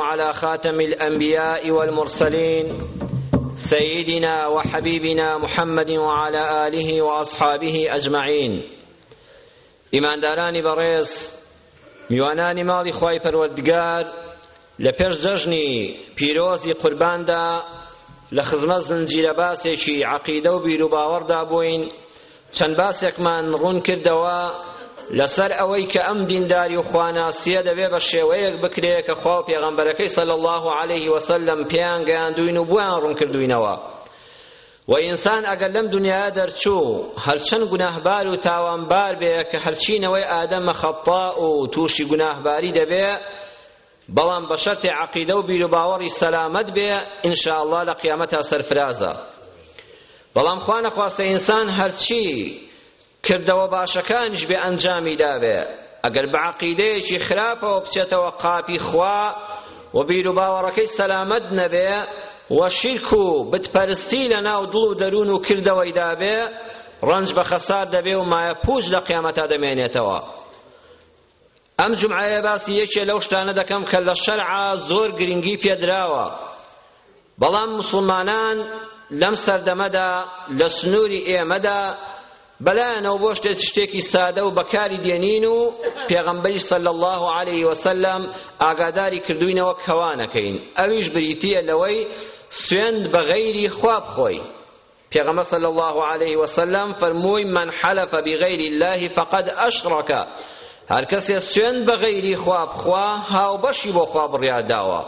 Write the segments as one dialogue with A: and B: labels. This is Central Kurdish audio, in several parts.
A: علی خاتم الانبیاء والمرسلین سیدنا و حبیبنا محمد و علی آله و اصحابه اجمعین ئیماندارانی بەڕێز میوانانی ماڵی خوای پەروەردگار لە پێش جەژنی پیرۆزی قورباندا لە خزمەت زنجیرە باسێکی عەقیدە و بیروباوەڕدا بووین چەند باسێکمان ڕوون کردەوە لەسەر ئەوەی کە ئەم دینداری و خواناسیە دەبێ بە شێوەیەک بکرێ کە خوا و پێغەمبەرەکەی صلی الله علیه وسلم پێیان گەیاندوین و بۆیان ڕوون کردوینەوە و ئینسان ئەگەر لەم دنیاە دەرچوو هەرچەند گوناهبار و تاوانبار بێ کە هەرچینەوەی ئادەمە خەتا و تووشی گوناهباری دەبێ بەڵام بە شەرتێ عەقیدە و بیروباوەڕی سەلامەت بێ ان شاء اللە لە قیامەتا سەرفرازە بەڵام خوا نەخواستە ئینسان هەرچی کردەوە باشەکانیش بێ ئەنجامی داوێ ئەگەر بە عەقیدەیەکی خراپەوە بچێتەوە قاپی خوا و بیروباوەڕەکەی سەلامەت نەبێ و شیرک و بتپەرستی لە ناو دڵ و دەروون و کردەوەی دابێ ڕەنج بە خەسار دەبێ و مایە پووچ لە قیامەتا دەمێنێتەوە ئەم جومعەیە باسی یەکێ لەو شتانە دەکەم کە لە شەرعا زۆر گرنگی پێدراوە بەڵام مسلمانان لەم سەردەمەدا لە سنووری ئێمەدا بەلایەنەوە بۆ شتێت شتێکی سادە و بەکاری دێنین و پێغەمبەری صلی الله عليه وسلم ئاگاداری کردوینەوە کەوانەکەین ئەویش بریتیە لەوەی سوێند بە غەیری خواب خۆی پێغەمبەر صلی اللە علیه وسلم فەرمووی من حلف بغیر الله فقد اشرک هەر کەسێ سوێن بە غەیری خوا بخوا هاوبەشی بۆ خوا بڕیار داوە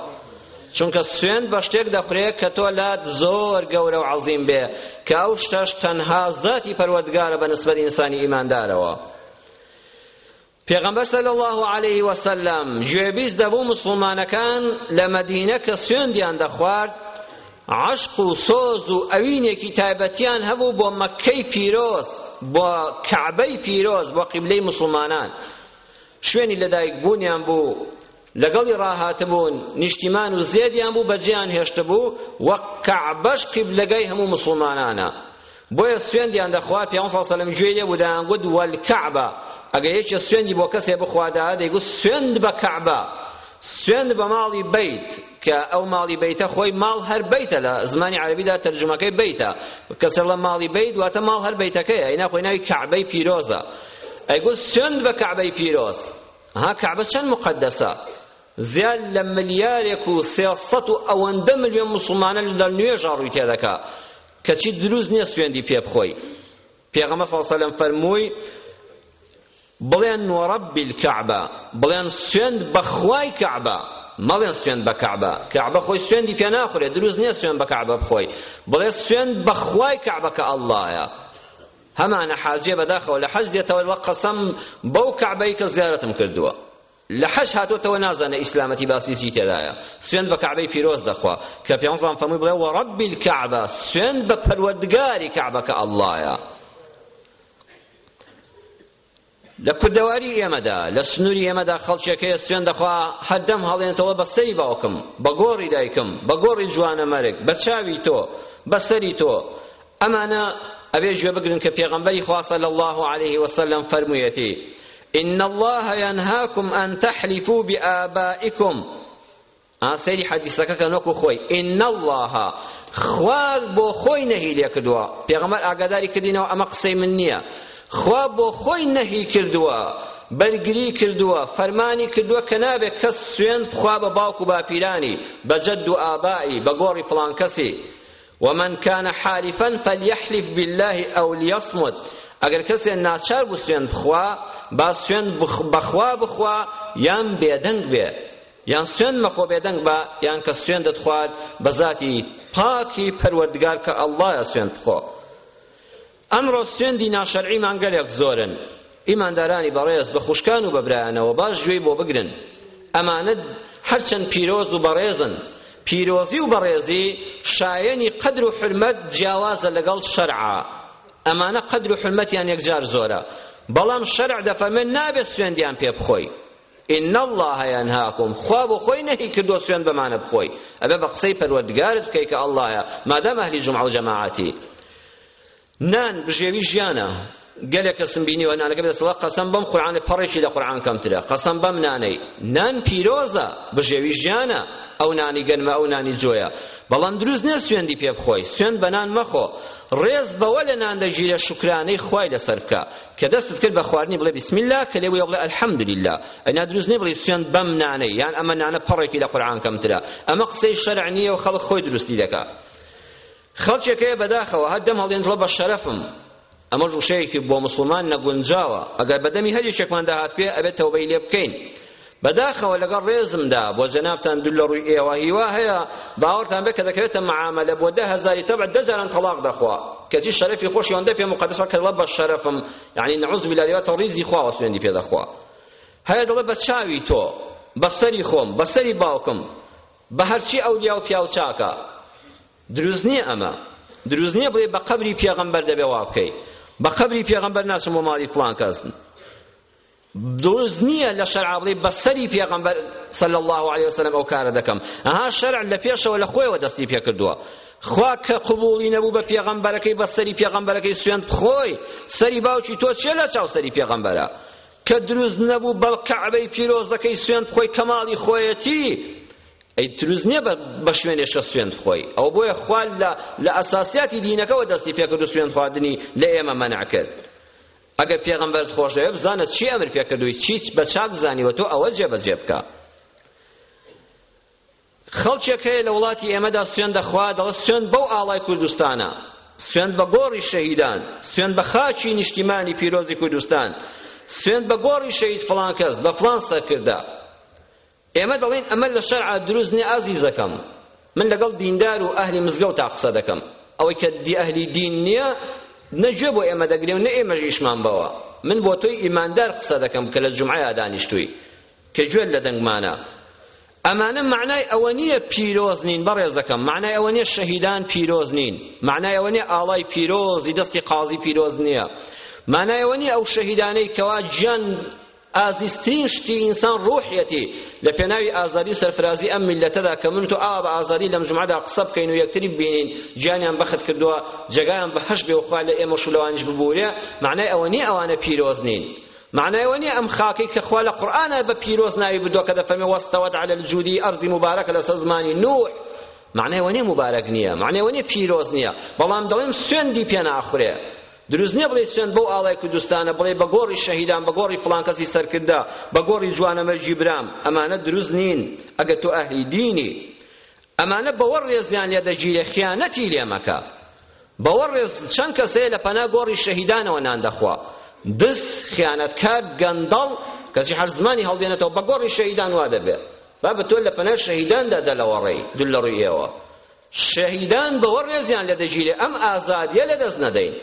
A: چونکە سوێن بە شتێک دەخورێ کە تۆ لات زۆر گەورە و عەزیم بێ کە ئەو شتەش تەنها زاتی پەروەردگارە بە نسبەت ئینسانی ئیماندارەوە پێغەمبەر صلی اللە علیه وسلم گوێبیست دەبوو موسڵمانەکان لە مەدینە کە سوێندیان دەخوارد عەشق و سۆز و ئەوینێکی تایبەتیان هەبوو بۆ مەککەی پیرۆز بۆ کەعبەی پیرۆز بۆ قیبلەی موسڵمانان شوێنی لەدایک بوونیان بوو لەگەڵی ڕاهاتبوون نیشتیمان و زێدیان بوو بەجێیان هێشتبوو و کەعبەش قیبلەگەی هەموو مسوڵمانانە بۆیە سوێندیان دەخوا پێغەمبەر صلی الله علیه و سلم گوێی لێ بوو دەیانگوت والکعبە ئەگەر یەکێ سوێندی بۆ کەسێ بخوادایە دەیگوت سوێند بە کەعبە سوێند بە ماڵی بیت کە ئەو ماڵی بیتە خۆی ماڵ هەر بیتە لە زمانی عەرەبیدا تەرجمەکەی بیتە کەسێ لە ماڵی بیت واتە ماڵ هەر بیتەکەیە ئینا خۆی ناوی کەعبەی پیرۆزە ئەیگوت سوێند بە کەعبەی پیرۆز ها کەعبە چەند مقەدەسە زیاد لە ملیارێک و سێ سەد و ئەوەندە ملیۆن موسڵمانە لە نوێژا ڕووی تێدەکا کەچی دروست نییە سوێندی پێ بخۆی پێغەمبەر صلی الله علیه و سلم فەرمووی بڵێن وەڕەبی الکەعبە بڵێن سوێند بەخوای کەعبە مەڵێن سوێن بە کەعبە کەعبە خۆی سوێندی پێ ناخورێ دروست نییە سوێن بە کەعبە بخۆی بڵێ سوێن بەخوای کەعبە کە ئەڵڵایە هەمانە حاجیە بەداخەوە لە حەج دێتەوە وە قەسەم بەو کەعبەی کە زیارەتم کردووە لە حەج هاتۆتەوە نازانە ئیسلامەتی باسی چی تێدایە سوێن بە کەعبەی پیرۆز دەخوا کە پێنجڵان فەمووی بڵێ وە ڕەبی الکەعبە سوێن بە پەروەردگاری کەعبەکە ئەڵڵایە لە کوردەواری ئێمەدا، لە سنووری ئێمەدا خەڵکێک هەیە سوێن دەخوا هەر دەم هەڵێنێتەوە بە سەری باوکم، بە گۆڕی دایکم، بە گۆڕی جوانەمەرگ، بە چاوی تۆ، بە سەری تۆ. ئەمانە ئەبێ گوێ بگرن کە پێغەمبەری خوا صلی الله علیه وسلم فەرموویەتی ان الله ينهاكم ان تحلفوا بآبائكم ئا سەیری حەدیسەکە کەن وەکو خۆی ئین اللە خوا بۆ خۆی نەهی لێ کردووە پێغەمبەر ئاگاداری کردینەوە ئەمە قسەی من نییە خوا بۆ خۆی نەهی کردووە بەرگری کردووە فەرمانی کردووە کە نابێت کەس سوێند بخوا بە باوک و باپیرانی بە جەد و ئابایی بە گۆڕی فڵان کەسی ومن كان حالفا فليحلف بالله أو ليصمت ئەگەر کەسێ ناچار بوو سوێن بخوا با سوێن بخوا بخوا یان بێدەنگ بێ یان سوێند مەخۆ بێدەنگ بە یان کە سوێندت خوارد بە زاتی پاکی پەروەردگار کە ئەڵڵایە سوێند بخۆ ئەمڕۆ سوێندی ناشەرعیمان گەلێک زۆرن ئیماندارانی بەڕێز بە خوشکان و بە برایانەوە باش گوێی بۆ بگرن ئەمانە هەرچەند پیرۆز و بەڕێزن پیرۆزی و بەڕێزی شایەنی قەدر و حرمەت جیاوازە لەگەڵ شەرعا ئەمانە قەدر و حرمەتیان یەکجار زۆرە بەڵام شەرع دەفەرمێت نابێت سوێندیان پێ بخۆی ان اللە ینهاکم خوا بۆ خۆی نەهی کردووە سوێند بەمانە بخۆی ئەبێ بە قسەی پەروەردگارت بکەی کە ئەڵڵایە مادام ئەهلی جومعە و جەماعەتی نان بژێوی ژیانە گەلێک کەسم بینیوە نانەکە بێسەوە قەسەم بەم قورعانە پەڕێکی لە قورعان کەمترە قەسەم بەم نانەی نان پیرۆزە بژێوی ژیانە ئەو نانی گەنمە ئەو نانی جۆیە بەڵام دروست نیە سوێندی پێ بخۆی سوێند بە نان مەخۆ ڕێز بەوە لە نان دەگیرە شکرانەی خوای لەسەر بکە کە دەستت کرد بە خواردنی بڵێ بسم اللە کە لێ بوویە بڵێ الحمد للە ئەینا دروست نیە بڵێی سوێند بەم نانەی یان ئەمە نانە پەڕێکی لە قورئان کەمترە ئەمە قسەی شەرع نییە و خەڵک خۆی دروستی دەکا خەڵکێک هەیە بەداخەوە هەر دەم هەڵێن دڵە بە شەرەفم ئەمە ڕوشەیەکی بۆ مسلمان نەگونجاوە ئەگەر بەدەمی هەر یەکێکماندا هاتبێ ئەبێت تەوبەی لێ بکەین بەداخەوە لەگەڵ ڕێزمدا بۆ جەنابتان دول لەڕووی ئێوە هیوا هەیە باوەڕتان بێت کە دەکرێتە معامەلە بۆ دە هەزاری تەبع دە جاران تەڵاق دەخوا کەچی شەرەفی خۆشی ئەوەندە پێ مقەدەسە کە دەڵێ بە شەرەفم یعنی نعوذ بالله لێوە تەڕیزی خواوە سوێندی پێ دەخوا هەیە دەڵێ بە چاوی تۆ بە سەری خۆم بە سەری باوکم بە هەرچی ئەولیا و پیاو چاکە دروست نییە ئەمە دروست نییە بڵێ بە قەبری پێغەمبەر دەبێ وا بکەی بە قەبری پێغەمبەر ناچم بۆ ماڵی فڵان کەس دروست نییە لە شەرع بڵێ بە سەری پێغەمبەر صلی الله علیه وسلم ئەو کارە دەکەم ئەها شەرع لە پێشەوە لە خۆیەوە دەستی پێ کردووە خوا کە قبوڵی نەبوو بە پێغەمبەرەکەی بە سەری پێغەمبەرەکەی سوێند بخۆی سەری باوکی تۆ چێ لە چاو سەری پێغەمبەرە کە دروست نەبوو بە کەعبەی پیرۆزەکەی سوێند بخۆی کەماڵی خۆیەتی ئەی دروست نییە بە شوێنێشە سوێند خۆی ئەو بۆیە خوا لە ئەساسیاتی دینەکەەوە دەستی پێکرد و سوێند خواردنی لە ئێمە مەنع کرد ئەگەر پێغەمبەرت خۆش دەوێت بزانە چی ئەمر پێ کردووی چیت بە چاک زانیوە تۆ ئەوە جێبەجێ بکە خەڵکێک هەیە لە وڵاتی ئێمەدا سوێن دەخوا دەڵێ سوێن بەو ئاڵای کوردستانە سوێن بە گۆڕی شەهیدان سوێن بە خاچی نیشتیمانی پیرۆزی کوردستان سوێن بە گۆڕی شەهید فڵان کەس بە فڵان سەرکردە ئێمە دەڵێین ئەمە لە شەرعا دروست نیە ئازیزەکەم من لەگەڵ دیندار و ئەهلی مزگەوتا قسە دەکەم ئەوەی کە دی ئەهلی دین نیە نە گوێ بۆ ئێمە دەگرێ و نە ئێمەش ئیشمان بەوە من بۆ تۆی ئیماندار قسە دەکەم کە لە جومعەیا دانیشتووی کە گوێت لە دەنگمانە ئەمانە معنای ئەوە نییە پیرۆز نین بەڕێزەکەم معنای ئەوە نییە شەهیدان پیرۆز نین معنای ئەوە نییە ئاڵای پیرۆزی دەستی قازی پیرۆز نییە معنای ئەوە نییە ئەو شەهیدانەی کەوا گیان ئازیزترین شتی ئینسان ڕوحیەتی لە پێناوی ئازادی و سەرفرازی ئەم میللەتەدا کە من و تۆ ئاوا بە ئازادی لەم جومعەدا قسە بکەین و یەکتری ببینین گیانیان بەخت کردووە جێگایان بەهەشت بێ و خوا لە ئێمەش و لەوانیش ببوورێ مەعنای ئەوە نییە ئەوانە پیرۆز نین معنای ئەوە نییە ئەم خاکەی کە خوا لە قورئانا بە پیرۆز ناوی بردووە کە دەفەرمێ وەستەوەت عەلی الجودی ئەرزی مبارەکە لەسەر زمانی نوح معنای ئەوە نییە مبارەک نییە معنای ئەوە نییە پیرۆز نییە بەڵام دەڵێم سوێندی پێ ناخورێ دروست نیە بڵێی سوێند بەو ئاڵای کوردستانە بڵێی بە گۆڕی شەهیدان بە گۆڕی فڵان کەسی سەرکردە بە گۆڕی جوانەمەرگی برام ئەمانە دروست نین ئەگەر تۆ ئەهلی دینی ئەمانە بەوە ڕێزیان لێ دەگیرێ خیانەتی لێ مەکە بەوە ڕێز چەند کەسەیە لە پەنا گۆڕی شەهیدانەوە نان دەخوا دز خیانەتکار گەندەڵ کەسی هەر زمانی هەڵدێنێتەوە بە گۆڕی شەهیدان وا دەبێت با بە تۆ لە پەنا شەهیداندا دەلەوەڕێی دول لە ڕووی ئێوە شەهیدان بەوە ڕێزیان لێ دەگیرێ ئەم ئازادیە لەدەست نەدەین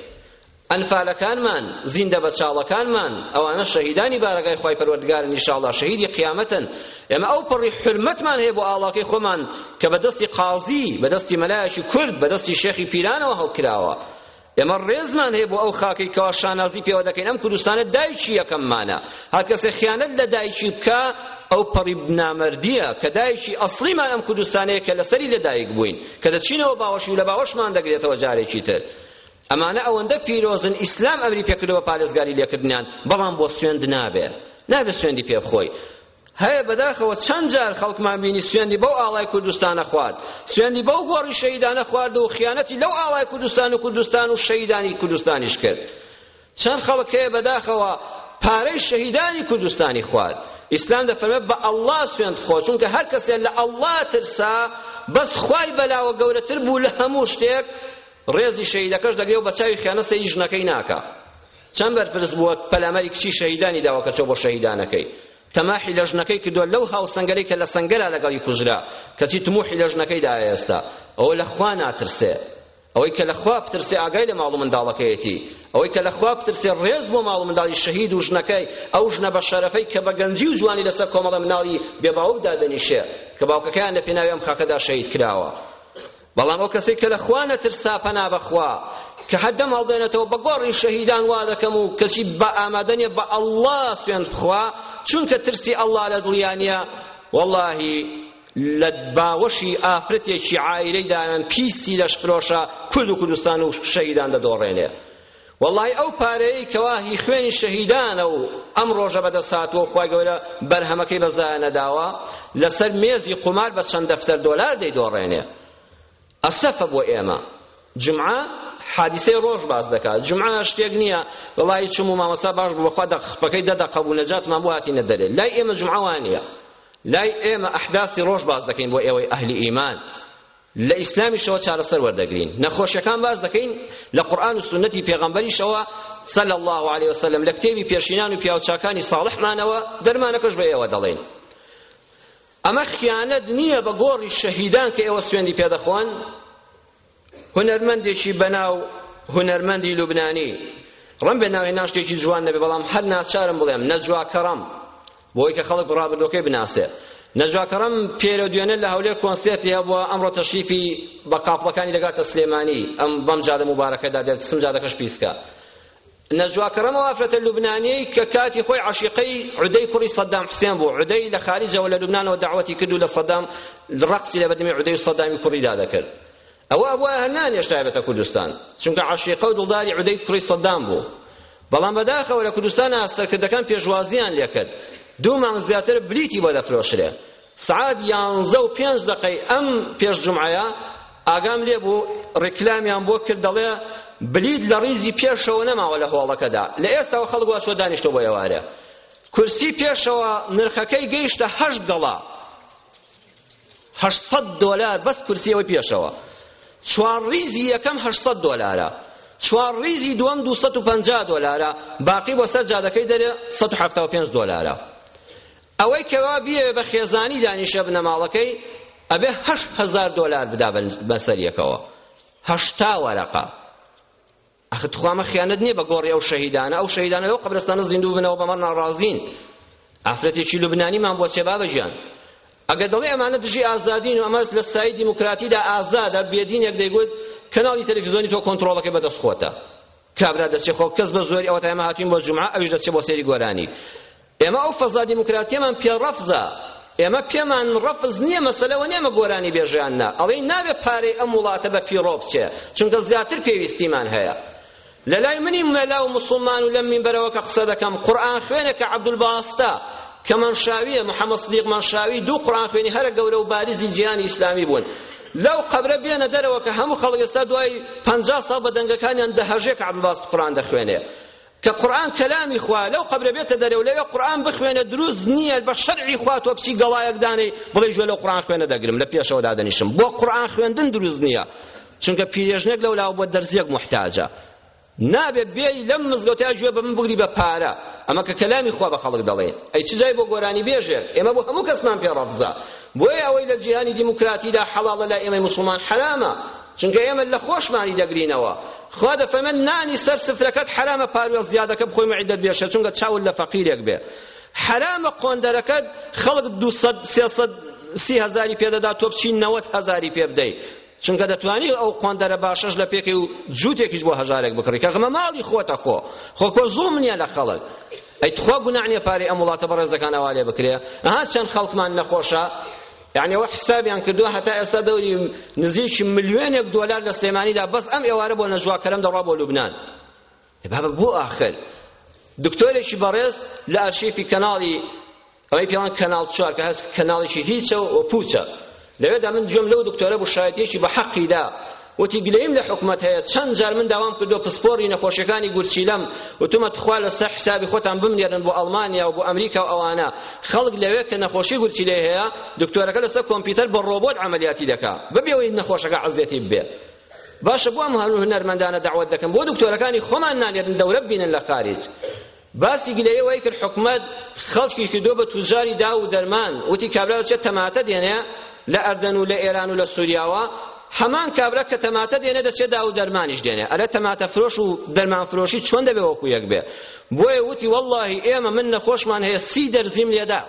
A: ئەنفالەکانمان زیندە بە چاڵەکانمان ئەوانە شەهیدانی بارەگای خی پەروەردگارن نیشاڵدا شەهیدی قیامەتن ئێمە ئەو پەڕی حرمەتمان هەیە بۆ ئاڵاکەی خۆمان کە بە دەستی قازی بە دەستی مەلایەکی کورد بە دەستی شێخی پیرانەوە هەڵکراوە ئێمە ڕێزمان هەیە بۆ ئەو خاکەی کەوا شانازی پێوە دەکەین ئەم کوردستانە دایکی یەکەممانە هەر کەسێ خیانەت لە دایکی بکا ئەو پەڕی نامەردیە کە دایکی ئەسڵیمان ئەم کوردستانەیە کە لەسەری لەدایک بووین کە دەچینەوە باوەشی و لە باوەشمان دەگرێتەوە جارێکی تر ئەمانە ئەوەندە پیرۆزن ئیسلام ئەمری پێکردەوە پارێزگاری لێکردنیان بەڵام بۆ سوێند نابێ نابێ سوێندی پێ بخۆی هەیە بەداخەوە چەند جار خەڵکمان بینی سوێندی بەو ئاڵای کوردستانە خوارد سوێندی بەو گۆڕی شەهیدانە خوارد و خیانەتی لەو ئاڵای کوردستان و کوردستان و شەهیدانی کوردستانیش کرد چەند خەڵک هەیە بەداخەوە پارەی شەهیدانی کوردستانی خوارد ئیسلام دەفەرمێت بە ئەڵڵا سوێند خۆ چونکە هەر کەسێ لە ئەڵڵا ترسا بەس خوای بەلاوە گەورەتر بوو لە هەموو شتێک ڕێزی شەهیدەکەش دەگرێ و بە چاوی خیانەت سەیری ژنەکەی ناکا چەند بەرپرس بووە پەلاماری کچی شەهیدانی داوە کە چۆ بۆ شەهیدانەکەی تەماحی لە ژنەکەی کردووە لەو هاوسەنگەرەی کە لە سەنگەرا لەگەڵی کوژرا کەچی تموحی لە ژنەکەی دا ئێستا ئەوە لە خوا ناترسێ ئەوەی کە لە خوا بترسێ ئاگای لە ماڵ و منداڵەکەیەتی ئەوەی کە لە خوا بترسێ ڕێز بۆ ماڵ و منداڵی شەهید و ژنەکەی ئەو ژنە بە شەرەفەی کە بە گەنجی و جوانی لەسەر کۆمەڵە مناڵی بێباوک دادەنیشێ کە باوکەکەیان لە پێناوی ئەم خاکەدا شەهید کراوە بەڵام ئەو کەسەی کە لە خوا نەترسا پەنا بە خوا کە هەر دەم هەڵدێنێتەوە بە گۆڕی شەهیدان وا دەکەم و کەچی بە ئامادە نیە بە ئەڵڵا سوێند بخوا چونکە ترسی ئەڵڵا لە دڵیا نیە وەڵاهی لە باوەشی ئافرەتێکی عائیلەی دایان پیسی لەشفرۆشە کورد و کوردستان و شەهیدان دەدۆڕێنێ وەڵڵاهی ئەو پارەیەی کەوا هی خوێنی شەهیدانە و ئەم ڕۆژە بەدەست هاتووە و خوای گەورە بەرهەمەکەی بە زایە نەداوە لەسەر مێزی قومار بە چەند دەفتەر دۆلار دەیدۆڕێنێ ئەسەفە بۆ ئێمە جمعە حادیسەی ڕۆژ باس دەکات جمعە شتێک نییە وڵی چم و مامەسا باش بوو بەخوا دەخپەکەی دەدە قەبوو نەجاتمان بۆ هاتینە دەرێ لای ئێمە جمعە وانە لای ئێمە ئەحداسی ڕۆژ باس دەکەین بۆ ئێوەی ئەهلی ئیمان لە ئیسلامیشەوە چارەسەر وەردەگرین نەخۆشیەکان باس دەکەین لە قورئان و سونەتی پێغەمبەریشەوە صلی الله علیه وسلم لە کتێبی پێشینان و پیاوچاکانی صالحمانەوە دەرمانەکەش بە ئێوە دەڵێین ئەمە خیانەت نییە بە گۆڕی شەهیدان کە ئێوە سوێندی پێدەخۆن هونەرمەندێکی بەناو هونەرمەندی لوبنانی ڕم بێ ناوێ ناشتێکی جوان نەبێ بەڵام هەر ناچارم بڵێم نەجوا کەڕەم بۆی کە خەڵک ڕابردوەکەی بناسێ نەجواکەڕەم پێرە دوێنێ لە هەولێر کۆنسێرتی هەبووە ئەمڕۆ تەشریفی بە قافڵەکانی دەگاتە سلێمانی ئەم بەم جادە موبارەکەدا دێت سم جادەکەش پیسکە نەجواکەڕەم و ئافرەتە لوبنانیەی کە کاتی خۆی عەشیقەی عودەی کوڕی سەدام حسێن بوو عودەی لە خاریجەوە لە لوبنانەوە داوەتی کرد و لە سەدام ڕەقسی لە بەردەمی عودەی و سەدامی کوڕیدا دەکرد ئەوە ئەبوایە هەر نانێشتایە بێتە کوردستان، چونکە عەشیقە و دڵداری عودەی کوڕی سەدام بوو. بەڵام بەداخەوە لە کوردستانا سەرکردەکان پێشوازییان لێکرد، دوو مانگ زیاتر بلیتی بۆ دەفرۆشرێ. سەعات یانزە و پێنج دەقەی ئەم پێش جومعەیە ئاگام لێ بوو ڕیکلامیان بۆ کرد دەڵێ بلیت لە ڕیزی پێشەوە نەماوە لە هۆڵەکەدا لە ئێستاوە خەڵک وا چۆ دانیشتۆ بۆ ئێوارێ کورسی پێشەوە نرخەکەی گەیشتە هەشت گەڵا هەشت سەد دۆلار بەس کورسیەوەی پێشەوە چوار ڕیزی یەکەم هەشت سەد دۆلارە چوار ڕیزی دووەم دوو سەد و پەنجا دۆلارە باقی بۆ سەر جادەکەی دەرێ سەد و حەفتا و پێنج دۆلارە ئەوەی کەوا بیەوێ بە خێزانی دانیشە بنەماڵەکەی ئەبێ هەشت هەزار دۆلار بدا بەسەریەکەوە هەشتا وەرەقە ئەخ تخوا ئەمە خیانەت نییە بە گۆڕی ئەو شەهیدانە ئەو شەهیدانە لەو قەبرستانە زیندوو بنەوە بەمە ناڕازین ئافرەتێکی لوبنانیمان بۆ چێ بابە گیان ئەگەر دەڵێ ئەمانە دژی ئازادین و ئەمە لە سایی دیموکراتیدا ئازادە بێدینێک دەیگوت کەناڵی تەلەڤیزیۆنی تۆ کۆنترۆڵەکەی بەدەست خۆتە کابرا دەچێ خۆ کەس بە زۆری ئەوە تایمە هاتوین بۆ جومعە ئەویش دەچێ بۆ سەیری گۆرانی ئێمە ئەو فەزا دیموکراتیەمان پێ ڕەفزە ئێمە پێمان ڕەفز نییە مەسەلە وە نییە مە گۆرانی بێژیان نا ئەڵێی نابێ پارەی ئەم وڵاتە بە فیڕۆ بچێ چونکە زیاتر پێویستیمان هەیە لەلای منی مەلا و مسلمان و لەم مینبەرەوە کە قسە دەکەم قورئان خوێنە کە عەبدولباستە کە منشاویە محمد صدیق منشاوی دوو قورئان خوێنی هەرە گەورە و بارزی جیهانی ئیسلامی بوون لەو قەبرە بێنە دەرەوە کە هەموو خەڵک ئێستا دوای پەنجا ساڵ بە دەنگەکانیان دەهەژێ کە عەبدولباست قورئان دەخوێنێ کە قورئان کەلامی خوایە لەو قەبرە بێتە دەرێ و لەوێ قورئان بخوێنێ دروست نییە بە شەرعی خوا تۆ بچی گەڵایەک دانێی بڵێی گوێ لەو قورئان خوێنە دەگرم لە پێشەوە دادەنیشم بۆ قورئان خوێندن دروست نییە چونکە پیرێژنێک لەولاوە بۆ دەرزیەک محتاجە نابێ بێی لەم مزگەوتە گوێ بە من بگری بە پارە ئەمە کە کەلامی خوا بە خەڵک دەڵێ ئەی چ جای بۆ گۆرانی بێژێک ئێمە بۆ هەموو کەسمان پێ ڕەفزە بۆیە ئەوەی لە جیهانی دیموکراتیدا حەڵاڵە لای ئێمەی موسڵمان حەرامە چونکە ئێمە لە خۆشمانی دەگرینەوە خوا دەفەرمێت نانی سەر سفرەکەت حەرامە پاروێڵ زیادەکە بخۆی معدەت بێشە چونکە چاول لە فەقیرێک بێ حەرامە قۆندەرەکەت خەڵک دوو سەد سێ سەد سی هەزاری پێدەدا تۆ بچی نەوەت هەزاری پێ بدەی چونکە دەتوانی ئەو قۆندەرە باشەش لە پێکەی و جووتێکیش بۆ هەژارێک بکڕی کە غمە ماڵی خۆتە خۆ خۆ کۆ زوڵم نییە لە خەڵک ئەی تخوا گوناح نییە پارەی ئەم وڵاتە بەڕێزەکان ئەوا لێ بکرێ ئەها چەند خەڵکمان نەخۆشە یانی ئەوە حسابیان کردووە هەتا ئێستا دەوری نزیکی ملیۆنێک دۆلار لە سلێمانیدا بەس ئەم ئێوارە بۆ نەجوا کەرەم دەڕوا بۆ لوبنان بابە بۆ ئاخر دکتۆرێکی بەڕێز لە ئەرشیفی کەناڵی ئەوەی پێوان کەناڵ چوار کە هەست کەناڵێکی هیچە و پوچە لەوێدا من جۆم لەو دکتۆرە بوو شایەتێکی بە حەقیدا وتی گلەییم لە حکومەت هەیە چەند جار من داوام کردووە پسپۆڕی نەخۆشیەکانی گورچیلەم وتومە تخوا لەسەر حسابی خۆتان بمنێرن بۆ ئەڵمانیا و بۆ ئەمریکا و ئەوانە خەڵک لەوێ کە نەخۆشی گورچیلەی هەیە دکتۆرەکە لەسەر کۆمپیوتەر بە ڕۆبۆت عملیاتی دەکا بەبێ ئەوەی نەخۆشەکە عەزێتی ببێ باشە بۆ ئەم هەنوو هونەرمەندانە داوەت دەکەم بۆ دکتۆرەکانی خۆمان نانێرن دەورە بینن لە خارج باسی گلەیی ئەوەی کرد حکومەت خەڵکی کردووە بە توجاری داو و دەرمان وتی کابرا دەچێت تەماتە دێنێ لە ئەردەن و لە ئێران و لە سووریاوە هەمان کابرا کە تەماتە دێنێ دەچێت داو و دەرمانیش دێنێ ئەرێ تەماتە فرۆش و دەرمان فرۆشی چۆن دەبێ وەکو یەک بێ بۆیە وتی واللهی ئێمە من نەخۆشمان هەیە سی دەرزیم لێدا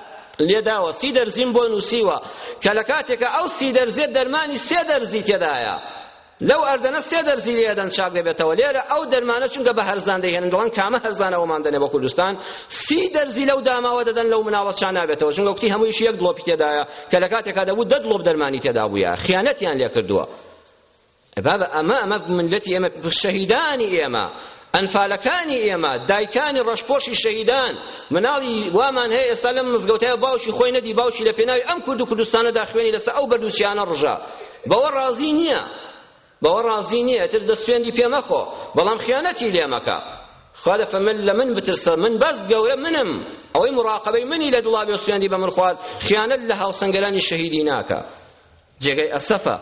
A: لێداوە سی دەرزیم بۆ نووسیوە کە لە کاتێکە ئەو سی دەرزێ دەرمانی سێ دەرزی تێدایە لەو ئەردەنە سێ دەرزی لێ ئەدەن چاک دەبێتەوە لێرە ئەو دەرمانە چونکە بە هەرزان دەیهێنن دەڵێن کامە هەرزانە ئەومان دەنێ بە کوردستان سی دەرزی لەو داماوە دەدەن لەو مناڵە چا نابێتەوە چونکە کوتی هەموویش یەک دڵۆپی تێدایە کە لە کاتێکا دەبوو دە دڵۆپ دەرمانی تێدا بووە خیانەتیان لێ کردووە بابە ئەمە ئەمە ملەتی ئێمە شەهیدانی ئێمە ئەنفالەکانی ئێمە دایکانی ڕەشپۆشی شەهیدان مناڵی وامان هەیە ئێستا لەم مزگەوتایە باوکی خۆی نەدی باوکی لە پێناوی ئەم کورد و کوردستانەدا خوێنی لەسەر ئەو بەرد و چیانە ڕژا بەوە ڕازی نییە بەوە ڕازی نییە تر دەست سوێندی پێ مەخۆ بەڵام خیانەتی لێ مەکە خوا دەفە من لە من بترسە من بەس گەورە منم ئەوەی مراقبەی منی لە دڵا بێ سوێندی بە من خوارد خیانەت لە هاوسەنگەرانی شەهیدی ناکە جێگەی ئەسەفە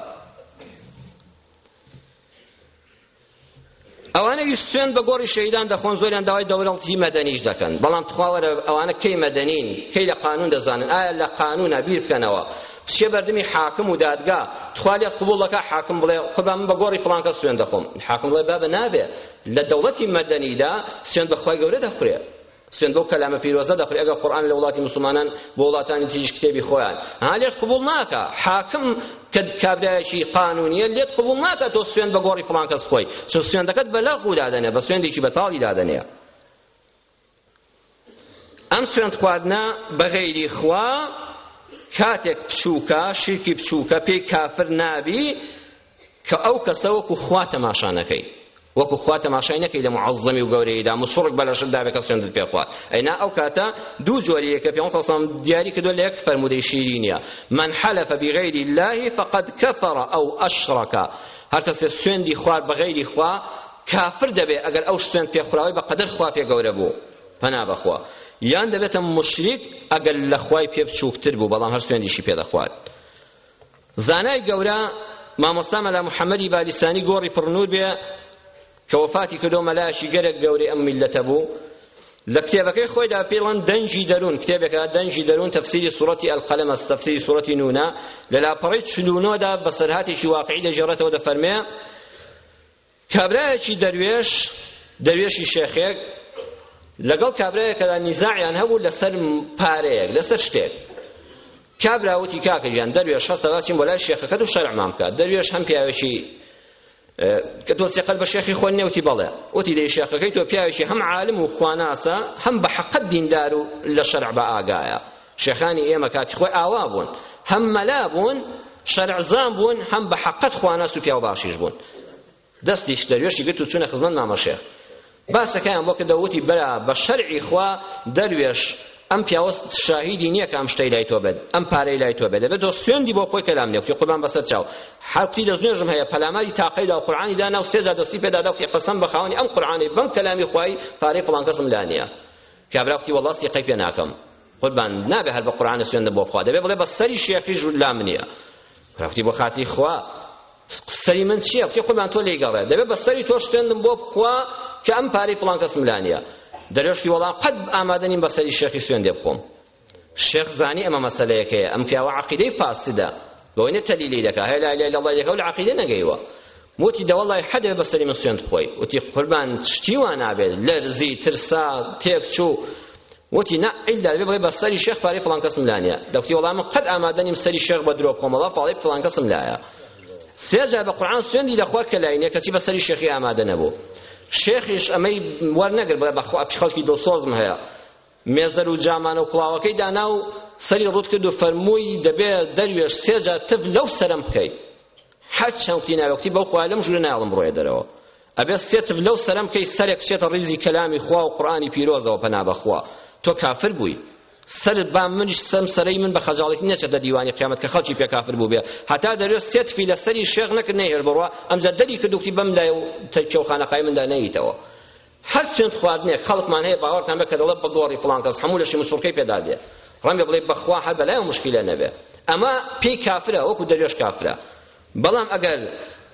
A: ئەوانە ویست سوێن بە گۆڕی شەهیدان دەخۆن زۆریان داوای دەوڵەتی مەدەنیش دەکەن بەڵام تخوا وەرە ئەوانە کەی مەدەنین کەی لە قانون دەزانن ئایا لە قانونە بیر بکەنەوە بچێ بەردەمی حاکم و دادگا تخوا لێت قبوڵ دەکا حاکم بڵێ قوربان من بە گۆڕی فڵان کەس سوێن دەخۆم حاکم بڵێ بابە نابێ لە دەوڵەتی مەدەنیدا سوێن بەخوای گەورە دەخورێ سوێند بەو کەلامە پیرۆزە دەخوری ئەگەر قورئان لە وڵاتی موسڵمانان بۆ وڵاتانی تریش کتێبی خۆیان ها لێت قبوڵ ناکا حاکم کە کابرایەکی قانونیە لێت قبوڵ ناکا تۆ سوێند بە گۆڕی فڵان کەس بخۆی چون سوێندەکەت بە لەغو دادەنێ بە سوێندێکی بەتاڵی دادەنێ ئەم سوێند خواردنە بە غەیری خوا کاتێک بچووکە شیرکی بچووکە پێی کافر نابی کە ئەو کەسە وەکو خوا تەماشا نەکەی وەکو خوا تەماشای نەکەی لە معەزەمی و گەورەیدا مسوڕک بە لەشت دابێ کە سوێندت پێ بخوات ئەینا ئەو کاتە دوو جۆریە کە پێ سەسەم دیاری کردو لە یەک فەرمودەی شیرینە من حلف بغیر الله فقد كفر او اشرك هەر کەسێ سوێندی خوارد بە غەیری خوا کافر دەبێ ئەگەر ئەو سوێند پێ خوراوی بە قەدەر خوا پێ گەورە بوو پەنا بەخوا یان دەبێتە مشریک ئەگەر لە خوای پێ بچووکتر بوو بەڵام هەر سوێندیشی پێ دەخوات زانای گەورە مامۆستا مەلا محەمەدی بالیسانی گۆڕی پڕنور بێ کە وەفاتی کردو مەلایەکی گەرەک گەورەی ئەم میللەتە بوو لە کتێبەکەی خۆیدا پێڵەن دەنگی دەروون کتێبێکە دەنگی دەروون تەفسیری سوڕەتی ئەلقەلەمە تەفسیری سوڕەتی نونە لە لاپەڕەی چلونۆدا بەسەرهاتێکی واقعی دەگەڕێتەوە دەفەرمێ کابرایەکی دەروێش دەروێشی شێخێک لەگەڵ کابرایەکەدا نیزاعیان هەبوو لەسەر پارەیەک لەسەر شتێک کابرا وتی کاکە گیان دەروێش هەستە باچین بۆ لای شێخەکەت و شەرعمان بکات دەروێش هەم پیاوێکی کە تۆ سێقەت بە شێخی خۆن نێوتی بەڵێ وتی دەی شێخەکەی تۆ پیاوێکی هەم عالم و خواناسە هەم بە حەقەت دیندار و لە شەرع بە ئاگایە شێخانی ئێمە کاتی خۆی ئاوا بوون هەم مەلا بوون شەرعزان بوون هەم بە حەقەت خواناس و پیاو باشیش بوون دەستیش دەروێشی گرت و چونە خزمەت مامە شێخ باسەکەیان بۆ کردە وتی برا بە شەرعی خوا دەروێش ئەم پیاوە شاهیدی نییە کە ئەم شتەی لای تۆ بێت ئەم پارەی لای تۆ بێت دەبێت تۆ سوێندی بۆ خۆی کەلام نێکتی قوربان بەسەر چاو حەقی دەستنوێژم هەیە پەلاماری تاقەیدا و قورعانی دانا و سێجا دەستی پێدادا و قەسەم بە خاوەنی ئەم قورعانەی بەم کەلامی خوای پارەی فڵان کەسم لا نییە کابرا کوتی وەڵا سیقەی پێ ناکەم قوربان نابێ هەر بە قورئانە سوێندە بۆ بخوا دەبێ بڵێ بە سەری شێخیش لا منیە کوتی بۆ خاتری خوا سەری من چییە کوتی قوربان تۆ لێی گەڕێ دەبێ بە سەری تۆش سوێندم بۆ بخوا کە ئەم پارەی فڵان کەسم لا نییە دەرێشتی وەڵا قەت ئامادە نیم بە سەری شێخی سوێندێ بخۆم شێخ زانی ئەمە مەسەلەیەکەیە ئەم پیاوە عەقیدەی فاسدە بەوەی نە تەلیلی دەکا هەیە لا ئیلاهە ئیلەڵڵای دەکا و لە عەقیدە نەگەیوە وتی دەوەڵای حەدێ بەسەری من سوێند خۆی وتی قوربان شتی وا نابێت لەرزی ترسا تێک چوو وتی نا ئیلا بێ بڵێ بە سەری شێخ پارەی فڵان کەسم لا نییە دەکتی وەڵام من قەت ئامادە نیم سەری شێخ بە درۆ بخۆمەڵا پاڵەی فڵان کەسم لایە سێجا بە قورئان سوێندی دەخوارد کە لای نییە کەچی بە سەری شێخی ئامادە نەبوو شێخیش ئەمەی وەرنەگر بڵێ بەخوا خەڵکی دڵسۆزم هەیە مێزەر و جامانە و کڵاوەکەی دانا و سەری ڕوت کرد و فەرمووی دەبێ دەروێش سێ جار تف لەو سەرم بکەیت هەر چەند وتی ناوەکتی بەو خوای لەم ژوورە نایڵم بڕۆیە دەرەوە ئەبێ سێ تف لەو سەرم بکەیت سەرێک بچێتە ڕیزی کەلامی خوا و قورئانی پیرۆزەوە پەنا بەخوا تۆ کافر بووی سەرت با منیش سەم سەرەی من بە خەجاڵێتی نەچێتە دیوانی قیامەت کە خەڵکی پێ کافر بوو بێ هەتا دەروێت سێ تفی لە سەری شێخ نەکرد نەیهێر بڕوا ئەمجا دەری کردوکتی بەم لای و تەکێ و خانەقای مندا نەیتەوە هەر سوێند خواردنێک خەڵکمان هەیە باوەڕتان بێ کە دەڵێ بە گۆڕی فڵان کەس هەموو لەشی مسوڕکەی پێدا دێ ڕەنگە بڵێ بەخوا هەر بەلای و مشکیلە نەبێ ئەمە پێی کافرە وەکو دەروێش کافرە بەڵام ئەگەر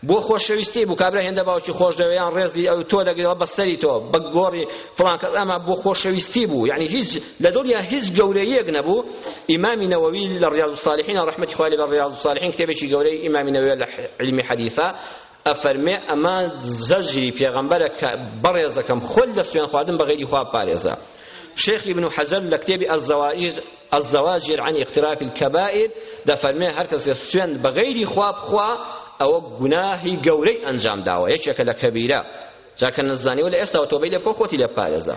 A: بۆ خۆشەویستی بوو کابرا هێندە باوکی خۆش دەوێ یان ڕێزی ئەو تۆ دەگرەوە بە سەری تۆ بە گۆڕی فڵان کەس ئەمە بۆ خۆشەویستی بوو یعنی هیچ لە دڵیا هیچ گەورەیەک نەبوو ئیمامی نەوەوی لە ڕیاض الصالحین ڕەحمەتی خوای لێ بە ڕیاض الصالحین کتێبێکی گەورەی ئیمامی نەوەوی لە علمی حەدیثە ئەفەرمێ ئەمە زەجری پێغەمبەرە کە بەڕێزەکەم خۆل لە سوێن خواردن بە غەیری خوا بپارێزە شێخ ابن حەجەر لە کتێبی الزوائج الزواجر عن اقتراف الكبائر دەفەرمێ هەر کەسێ سوێن بە غەیری خوا بخوا ئەوە گوناهی گەورەی ئەنجام داوە یەکێکە لە کەبیرە جاکە نەزانیوە لە ئێستاوە تۆبەی لێ بکەو خۆتی لێ بپارێزە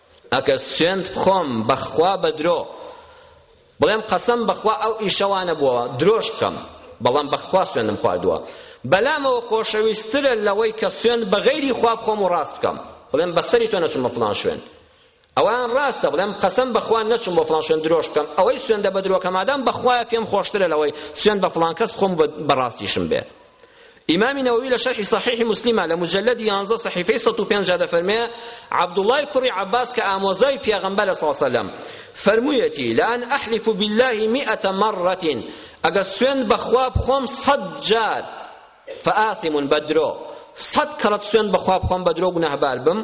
A: ئەگەر سوێند بخۆم بەخوا بە درۆ بڵێم قەسەم بەخوا ئەو ئیشە وا نەبووەوە درۆش بکەم بەڵام بەخوا سوێندم خواردووە بەلامەوە خۆشەویسترە لەوەی کە سوێن بە غەیری خوا بخۆم و ڕاست بکەم بڵێم بەسەری تۆ نەچووم بە فڵان شوێن ئەوان ڕاستە بڵێم قەسەم بەخوا نەچووم بۆ فڵان شوێن درۆش بکەم ئەوەی سوێندە بە درۆکە مادام بەخوایە پێم خۆشترە لەوەی سوێن بە فڵان کەس بخۆم بە ڕاستیشم بێ ئیمامی نەوەوی لە شەرحی صحیحی موسلیمە لە مجلدی یانزە صحیفەی سەد و پێنجا دەفەرمێ عەبدوڵڵای کوڕی عەباس کە ئامۆزای پیاغەمبەرە صلی سەلەم فەرموویەتی لەئەن ئەحلف بالله مئة مرة ئەگەر سوێن بەخوا بخۆم سەد جار فآثم بەدرۆ سەد کەڵەت سوێن بەخوا بخۆم بەدرۆ گوناهبار بم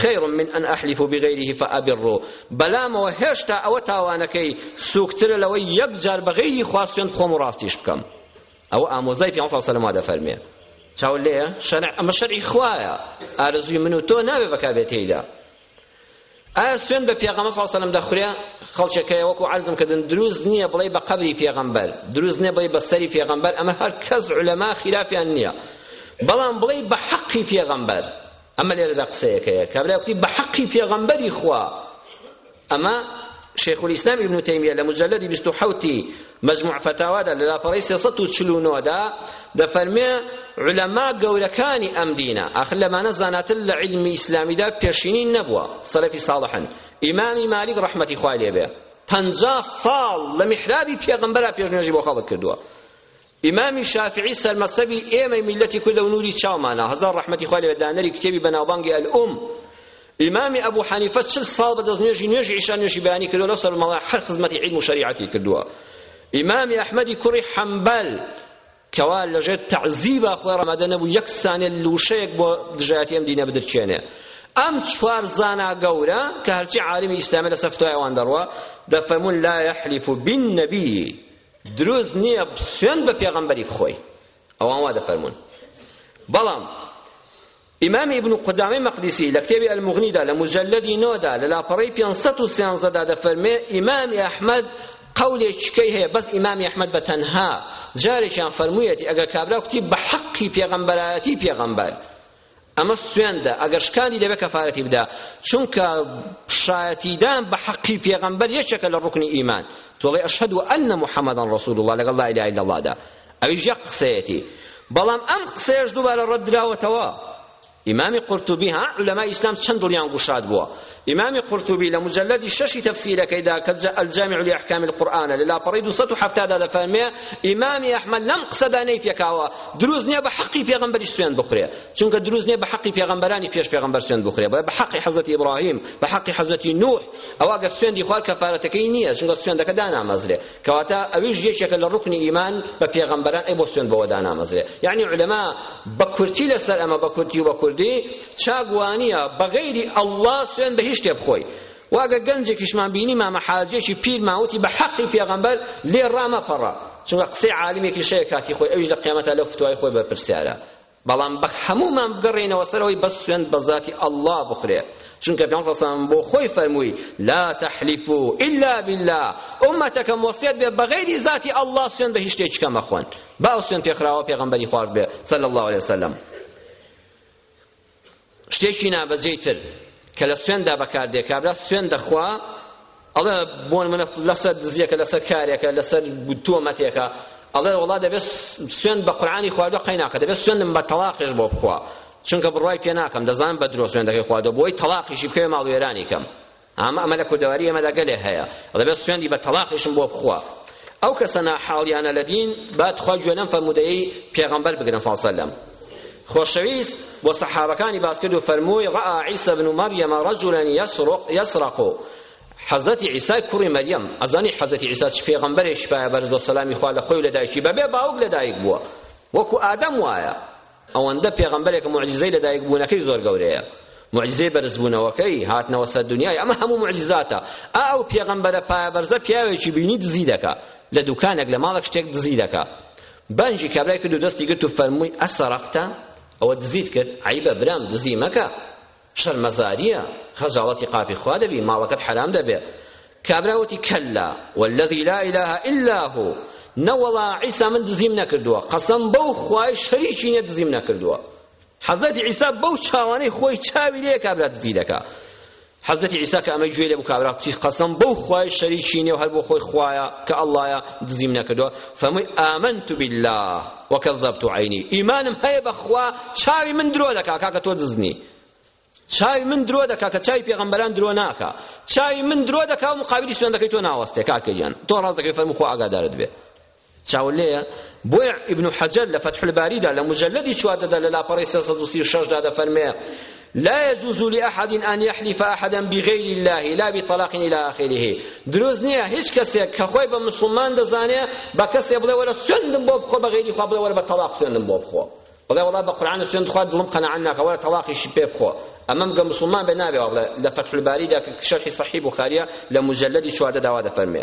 A: خير من أن أحلف بغيره فأبره بەلامەوە هێشتا ئەوە تاوانەکەی سوکترە لەوەی یەک جار بەغیری خوا سوێن بخۆم و ڕاستیش بکەم ئەوە ئامۆزای پێ سەڵ سەلەما دەفەرمێ چاو لێە شەرع ئەمە شەرعی خوایە ئارزوی من و تۆ ناوێ بەکابێت تێیدا ئایا سوێن بە پێغەمە ساڵ سەلم دەخورێ خەڵکێکەیە وەکو عەرزم کردن دروست نییە بڵێ بە قەبری پێغەمبەر دروست نییە بڵێ بە سەری پێغەمبەر ئەمە هەر کەس علەما خلافیان نییە بەڵام بڵێ بە حەقی پێغەمبەر ئەمە لێرەدا قسەیەکەیە کابرا وتی بە حەقی پێغەمبەری خوا ئەمە شیخ الاسلام ابن تیمیه لە مجلد 27 مجموع فتاوادا لە لاپەڕەی 349 دا دەفەرمێ علەما گەورەکانی ئەم دینە ئاخر لەمانە زاناتر لە علمی ئیسلامیدا پێشینی نەبووە سەلەفی صاڵحن ئیمامی مالیک ڕەحمەتی خوای لێبێ پەنجا ساڵ لە میحرابی پێغەمبەرا پێشنوێژی بۆ خەڵک کردووە ئیمامی شافعی سەرمەسەبی ئێمەی میللەتی کوردە و نوری چاومانە هەزار ڕەحمەتی خوای لێ دانەری کتێبی بەناوبانگی ئەلئوم ئیمامی ئەبو حەنیفە چل ساڵ بەدەست نوێژی نوێژی عیشا نوێژی بەیانی کردو لەو سەرماڵە هەر خزمەتی عیلم و شەریعەتی کردووە ئیمامی ئەحمەدی کوڕی حەمبەل کەوا لەژێر تەعزیبا خۆی ڕەمەدە نەبوو یەک سانێ لوشەیەک بۆ دژایەتی ئەم دینە بدرچێنێ ئەم چوار زانا گەورە کە هەرچی عالمی ئیسلامی لەسەر فتوای ئەوان دەڕوا دەفەمون لا يحلف بالنبي دروست نیە سوێند بە پێغەمبەری بخۆی ئەوان وا دەفەرمون بەڵام ئیمام ابن قدامەی مەقدیسی لە کتێبی المغنیدا لە مجلدی نۆدا لە لاپەڕەی 513 دا دەفەرمێ ئیمامی ئەحمەد قولێکیکەی هەیە بەس ئیمامی ئەحمەد بە تەنها جارێکیان فەرموویەتی ئەگەر کابرا کوتی بە حەقی پێغەمبەرایەتی پێغەمبەر ئەمە سوێندە ئەگەر شکاندی دەبێت کەفارەتی بدا چونکە شایەتیدان بە حەقی پێغەمبەر یەکێکە لە ڕوکنی ئیمان تۆڵێ ئەشهەد و ئەنە محەممەدان ڕسول الله لەگەڵ لا ئیلاهە ئیلا اللهدا ئەویش یەک قسەیەتی بەڵام ئەم قسەیەش دووبارە ڕەت دراوەتەوە ئیمامی قورتوبی ها علەمای ئیسلام چەند دڵیان گوشاد بووە ئیمامی قورتوبی لە موجەلەدی شەشی تەفسیرەکەیدا کە الجامع لأحکام القرآن لە لاپەڕەی دوو سەد و حەفتا دا دەفەرمێ ئیمامی ئەحمەد لەم قسەدا نەیپێکاوە دروست نییە بە حەقی پێغەمبەریش سوێند بخورێ چونکە دروست نییە بە حەقی پێغەمبەرانی پێش پێغەمبەر سوێند بخورێ بۆیە بە حەقی حەزرەتی ئیبراهیم بە حەقی حەزرەتی نوح ئەوە گە سوێندی خوار کەفارەتەکەی نییە چونکە سوێندەکە دانامەزرێ کەواتە ئەویش یەکێکە لە ڕوکنی ئیمان بە پێغەمبەران ئەی بۆ سوێند بەوە دانامەزرێ یعنی علەما بە کورتی لەسەر ئەمە بە کورتی و بە کوردی چاک وانیە بەغەیری ئەڵڵا سوێن بە هیچ شتێ بخۆی و ئەگە گەنجێکیشمان بینی مامە حاجێکی پیرمان وتی بە حەقی پێغەمبەر لێ ڕامەپەڕە چونکە قسەی عالمێکی شەیە کاتی خۆی ئەویش لە قیامەتا لەو فتوای خۆی بەرپرسیارە بەڵام بە هەمومان بگەڕێینەوە سەرەوەی بەس سوێن بە ذاتی ئەڵڵا بخرێ چونکە پێغەمبەر سەڵام بۆ خۆی فەرمووی لا تحلفوا الا بالله ئومەتەکەم وەسیەت بێ بەغەیری ذاتی ئەڵڵا سوێن بە هیچ شتێکی کەمەخۆن با ئەو سوێن پێخراوە پێغەمبەری خوارد بێ صلی الله علیه وسلم شتێکی نابەجێی تر کە لە سوێندا بەکاردێ کابرا سوێن دەخوا ئەڵێ بۆن منە لەسەر دزیەکە لەسەر کارێکە لەسەر تۆمەتێکە ئەڵێ وڵا دەبێت سوێن بە قورآانی خواردە قەیناکە دەبێت سوێنم بە تەڵاقش بۆ بخوا چونکە بڕای پێ ناکەم دەزان بە درۆ سوێن دەکەی خواردە بۆی تەڵاقیشی بکەوێ ماڵوێرانی کەم ئامە ئەمە لە کوردەواری ئێمەدا گەلێ هەیە دەبێت سوێندی بە تەڵاقیشم بۆ بخوا ئەو کەسە ناحاڵیانە لە دین با تخوا گوێ لەم فەرموودەیەی پێغەمبەر بگرن صلی الله علیه وسلم خۆشەویست بۆ سەحابەکانی باس کرد و فەرمووی ڕا عیسی بن مەریەم رجلا یسرق حەزەتی عیسای کوڕی مەریەم ئەزانی حەزەتی عیسا چ پێغەمبەرێکی پایە بەرز بۆ سەلامی خوا لە خۆی و لە دایکی بەبێ باوک لە دایک بووە وەکو ئادەم وایە ئەوەندە پێغەمبەرێک کە موعجیزەی لە دایک بوونەکەی زۆر گەورەیە معجزەی بەرزبوونەوەکەی هاتنەوە سەر دنیای ئەمە هەموو معجزاتە ئا ئەو پێغەمبەرە پایە بەرزە پیاوێکی بینی دزی دەکا لە دوکانێک لە ماڵێک شتێک دزی دەکا بانگی کابرای کرد و دەستی گرت و فەرمووی ئەسەرەقتە ئەوە دزیت کرد عیبە برام دزی مەکە شەرمەزاریە خەجاڵەتی قاپی خوا دەبی ماڵەکەت حەرام دەبێ کابرا وتی کەلا والذی لا اله الا هو نەوەڵا عیسا من دزیم نەکردووە قەسەم بەو خوای شەریکی نیە دزیم نەکردووە حەزەتی عیسا بەو چاوانەی خۆی چاوی لێ کابرا دزی دەکا حەزەتی عیسا کە ئەمەی گوێ لێ بوو کابرا کوتی قەسەم بەو خوای شەریکی نیە و هەر بۆ خۆی خوایە کە ئەڵڵایە دزیم نەکردووە فەمووی ئامنت بالله وکذبت عینی ئیمانم هەیە بەخوا چاوی من درۆ دەکا کاکە تۆ دز نی چاوی من درۆ دەکا کە چاوی پێغەمبەران درۆ ناکا چاوی من درۆ دەکا و مقابلی سوێن دەکەی تۆ ناوەستێ کاکە گیان تۆ ڕاست دەکەی فەرموو خۆ ئاگادارت بێ چاو لێیە بۆیە ئیبن حەجەر لە فەتح الباریدا لە مجلدی چواردەدا لە لاپەڕەی سێ سەد و سی و شەشدا دەفەرمێ لا يجوز لأحد أن يحلف أحدا بغير الله لا بطلاق إلى آخره دروز نییە هیچ کەسێک کە خۆی بە مسلمان دەزانێ بە کەسێ بڵێ وەرە سوێندم بۆ بخۆ بە غیری خوا بڵێ وەرە بە تەڵاق سوێندم بۆ بخۆ بڵێ وەڵا بە قورعان و سوێند خوا دڵم قەنەعەت ناکە وەرە تەڵاقیشی پێ بخۆ ئەمەم گە مسلمان بێ نابێ وابڵێ لە فەتح الباریدا شەرحی صحیح بخاریە لە مجلدی چواردە داوا دەفەرمێ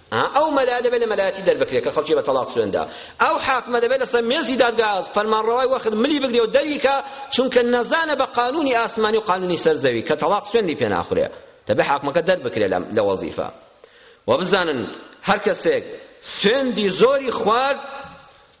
A: ئەو مەلایە دەبێت لە مەلایەتی دەربکرێت کە خەڵکی بە تەڵاق سوێندا ئەو حاکمە دەبێت لەسەر مێزی دادگا فەرمانڕەوای وەخت ملی بگرێ و دەریکا چونکە نەزانە بە قانونی ئاسمانی و قانونی سەر زەوی کە تەڵاق سوێندی پێ ناخورێ دەبێت حاکمەکە دەربکرێ لە وەزیفە و بزانن هەر کەسێک سوێندی زۆری خوارد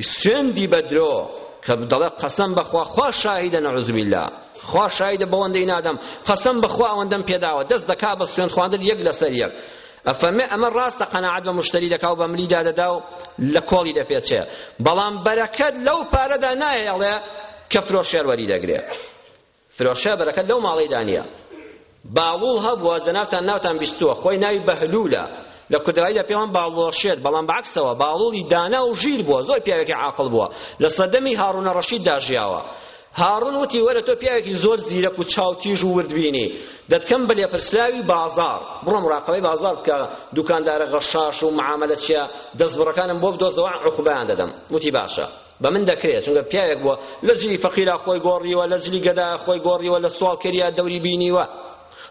A: ی سوێندی بە درۆ کە دەڵێ قەسەم بەخوا خوا شاهیدە نەعوذ باللە خوا شاهیدە بەوەندەی نادەم قەسەم بەخوا ئەوەندەم پێداوە دەست دەکا بە سوێند خواندن یەک لەسەر یەک ئەفەرمێ ئەمە ڕاستە قەناعەت بە مشتری دەکا و بە ملیدا دەدا و لە کۆڵی دەپێچێ بەڵام بەرەکەت لەو پارەدا نایەڵێ کە فرۆشێر وەری دەگرێ فرۆشە بەرەکەت لەو ماڵەیدا نیە باڵوڵ هەبووە جەنابتان ناوتان بیستووە خۆی ناوی بەهلولە لە کوردەواریدا پێوان باڵوڵە شێر بەڵام بەعکسەوە باڵوڵی دانا و ژیر بووە زۆر پیاوێکی عاقڵ بووە لە سەردەمی هاڕونە ڕەشیددا ژیاوە هاڕون وتی وەرە تۆ پیاوێکی زۆر زیرەک و چاوتیژ و وردبینی دەتکەم بە لێپرسراوی بازار بڕۆ مراقبەی بازار بکە دوکاندارە غەشاش و معاملە چیە دەستبڕەکانم بۆ بدۆزەوە عقوبەیان دەدەم وتی باشە بە من دەکرێ چونکە پیاوێک بووە لە جلی فەقیرا خۆی گۆڕیوە لە جلی گەدا خۆی گۆڕیوە لە سواڵکەریا دەوری بینیوە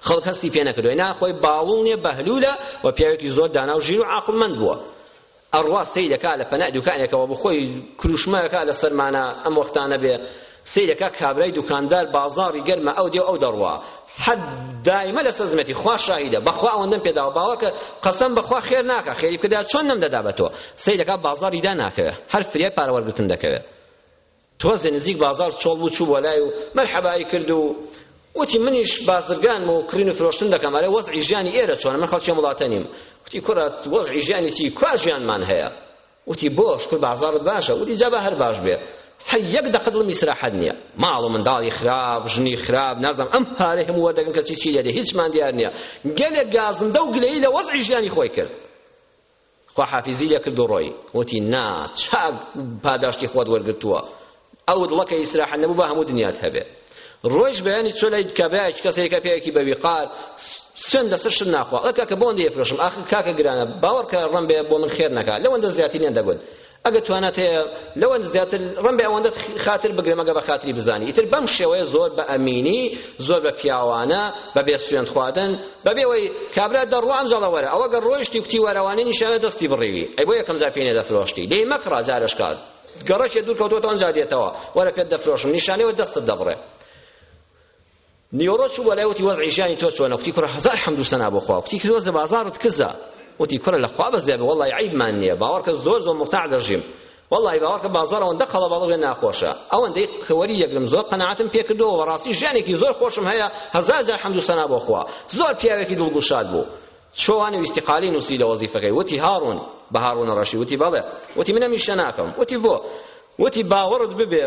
A: خەڵک هەستی پێ نەکردووە نا خۆی باوڵ نیە بەهلولە و پیاوێکی زۆر دانا و ژیر و عاقڵمەند بووە ئەڕوا سەیرەکە لە پەنای دوکانێکەوە بۆ خۆی کروشمەکە لە سەرمانە ئەم وەختانە بێ سەیرە کاک کابرای دوکاندار بازاڕی گەرمە ئەو دێ و ئەو دەڕوا حەد دایمە لەسەر زمەتی خوا شاهیدە بەخوا ئەوەندەم پێداوە باوەڕکە قەسەم بەخوا خێر ناکا خێری بکردا چۆن نەمدەدا بە تۆ سەیرە کاک بازاڕی دا ناکەوێ هەر فریای پارە وەرگرتن دەکەوێ تۆزێ نزیک بازاڕ چۆڵ بوو چوو بۆ لای و مەرحەبایی کرد و وتی منیش بازرگانم و کڕین و فرۆشتن دەکەم ئەرێ وەزعی ژیانی ئێرە چۆنە من خەڵکی وڵاتە نیم وتی کوڕە وەزعی ژیانی چی کوا ژیانمان هەیە وتی بۆ شکر بازارت باشە وتی جا با هەر باش بێ حە یەک دەقە دڵم ئیسراحەت نییە ماڵ و منداڵی خراپ ژنی خراپ نازم ئەم پارە هەموو وەردەگرم کە چی چی لێ دێ هیچمان دیار نییە گەلێک گازندە و گلەیی لە وەزعی ژیانی خۆی کرد خواحافیزی لێ کرد و ڕۆی وتی نا چاک پاداشتی خۆت وەرگرتووە ئەو دڵە کە ئیسراحەت نەبوو با هەموو دنیات هەبێ ڕۆیش بەیانی چۆ لای کابرایەکی کەسێکە پێیەکی بە ویقار سوێن لەسەر شت ناخوا ئەڵێ کاکە بۆ ئەوەندە یەفرۆشم ئاخر کاکە گرانە باوەڕ کە ڕەم بێ بۆ من خێر نەکا لەوەندە زیاتر نیان دەگوت ئەگە توانات هەیە لەوەندە زیاتر ڕەم بێ ئەوەندە خاتر بگرم ئەگە بە خاتری بزانی ئیتر بەم شێوەیە زۆر بە ئەمینی زۆر بە پیاوانە بە بێ سوێن خواردن بە بێەوەی کابرا دەڕوا ئەمجاڵە وەرە ئەوە گە ڕۆیشتی کوتی وەرەوانێ نیشانە دەستی بڕیوی ئەی بۆ یەکەم جار پێ نەدەفرۆشتی دەی مەکڕا جارەشکات گەڕەکێ دوور کەوتۆتەوە ئەنجا دێتەوە وەرە پێت دەفرۆشم نیشانەوە دەستت دەبڕێ نیۆڕۆ چوو بۆ لای وتی وەزعی ژیانی تۆ چۆنە کوتی کوڕە هەزار حەمد و سەنا بۆ خوا کوتی کردۆزە بازاڕت کزە وتی کوڕە لە خوا بەزێ بە وەڵڵای عیبمان نییە باوەڕکە زۆر زۆر مورتاع دەژیم وەڵڵای باوەڕکە بازاڕ ئەوەندە قەڵەبەڵەوێ ناخۆشە ئەوەندەی خەوەری یەگرم زۆر قەناعەتم پێ کردەوە وەڕاستی ژیانێکی زۆر خۆشم هەیە هەزار جار حەمد و سەنا بۆ خوا زۆر پیاوێکی دڵگوشاد بوو شوان ویستیقالی نووسی لە وەزیفەکەی وتی هاڕون بە هاڕونە ڕەشی وتی بەڵێ وتی منە میشە ناکەم وتی بۆ وتی باوەڕت ببێ